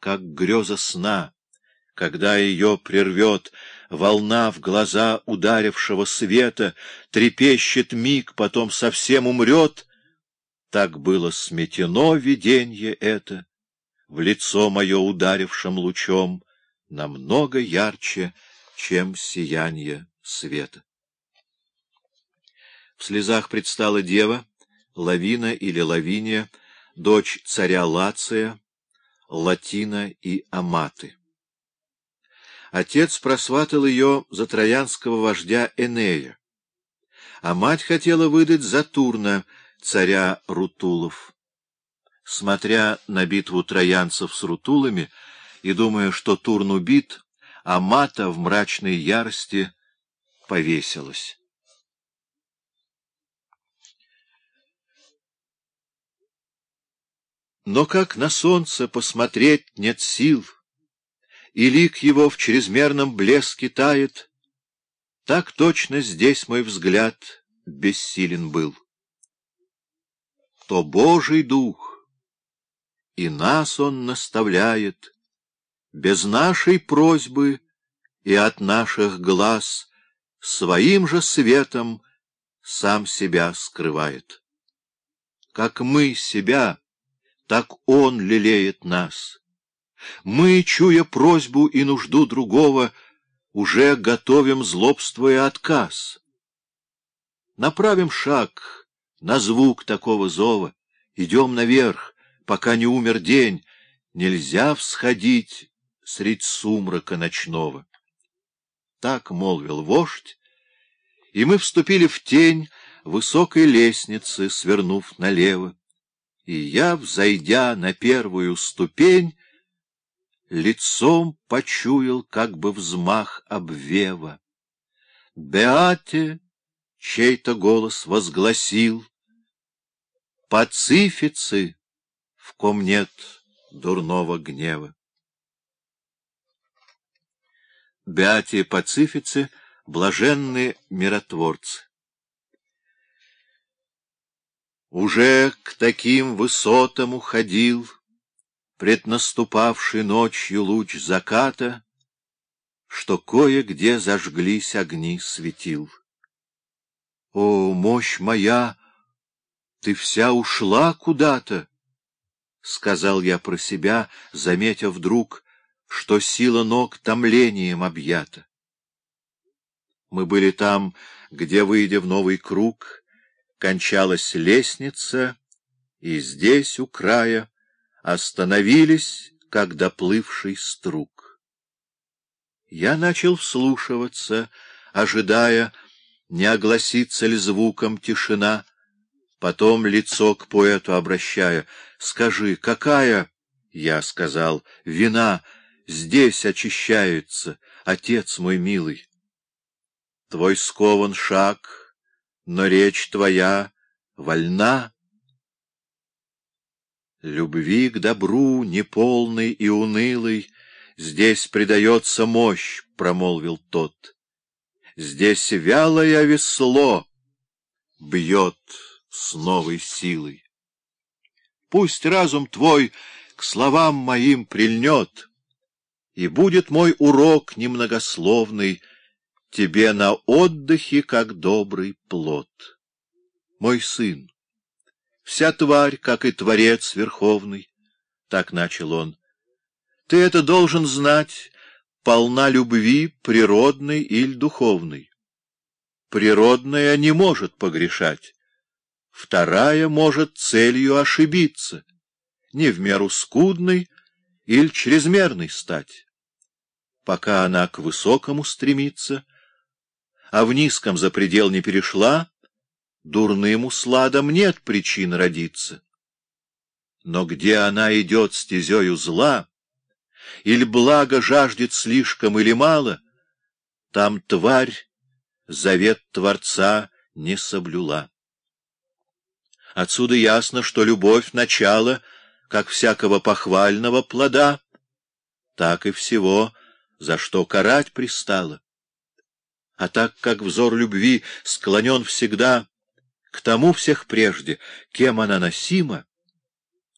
как греза сна, когда ее прервет волна в глаза ударившего света, трепещет миг, потом совсем умрет. Так было сметено виденье это, в лицо мое ударившим лучом, намного ярче, чем сияние света. В слезах предстала дева, Лавина или Лавиния, дочь царя Лация, Латина и Аматы. Отец просватал ее за троянского вождя Энея, а мать хотела выдать за Турна, царя Рутулов. Смотря на битву троянцев с Рутулами и думая, что Турн убит, Амата в мрачной ярости повесилась. Но как на солнце посмотреть нет сил, И лик его в чрезмерном блеске тает, Так точно здесь мой взгляд бессилен был. То Божий Дух, и нас Он наставляет, Без нашей просьбы и от наших глаз Своим же светом сам себя скрывает. Как мы себя так Он лелеет нас. Мы, чуя просьбу и нужду другого, уже готовим, злобствуя отказ. Направим шаг на звук такого зова, идем наверх, пока не умер день, нельзя всходить средь сумрака ночного. Так молвил вождь, и мы вступили в тень высокой лестницы, свернув налево и я, взойдя на первую ступень, лицом почуял как бы взмах обвева. Беате чей-то голос возгласил, Пацифицы, в ком нет дурного гнева. Беате пацифицы — блаженные миротворцы. Уже к таким высотам уходил Преднаступавший ночью луч заката, Что кое-где зажглись огни светил. О, мощь моя, ты вся ушла куда-то! — сказал я про себя, заметив вдруг, что сила ног томлением объята. Мы были там, где, выйдя в новый круг, кончалась лестница, и здесь, у края, остановились, как доплывший струк. Я начал вслушиваться, ожидая, не огласится ли звуком тишина, потом лицо к поэту обращая. «Скажи, какая?» — я сказал. «Вина здесь очищается, отец мой милый». Твой скован шаг — но речь твоя вольна. Любви к добру, неполной и унылой, Здесь придается мощь, — промолвил тот. Здесь вялое весло бьет с новой силой. Пусть разум твой к словам моим прильнет, И будет мой урок немногословный тебе на отдыхе, как добрый плод. Мой сын, вся тварь, как и Творец Верховный, — так начал он, — ты это должен знать, полна любви природной или духовной. Природная не может погрешать, вторая может целью ошибиться, не в меру скудной или чрезмерной стать. Пока она к высокому стремится — а в низком за предел не перешла, дурным усладом нет причин родиться. Но где она идет стезею зла, или благо жаждет слишком или мало, там тварь завет Творца не соблюла. Отсюда ясно, что любовь — начало, как всякого похвального плода, так и всего, за что карать пристало. А так как взор любви склонен всегда к тому всех прежде, кем она носима,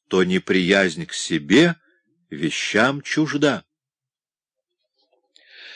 то неприязнь к себе вещам чужда.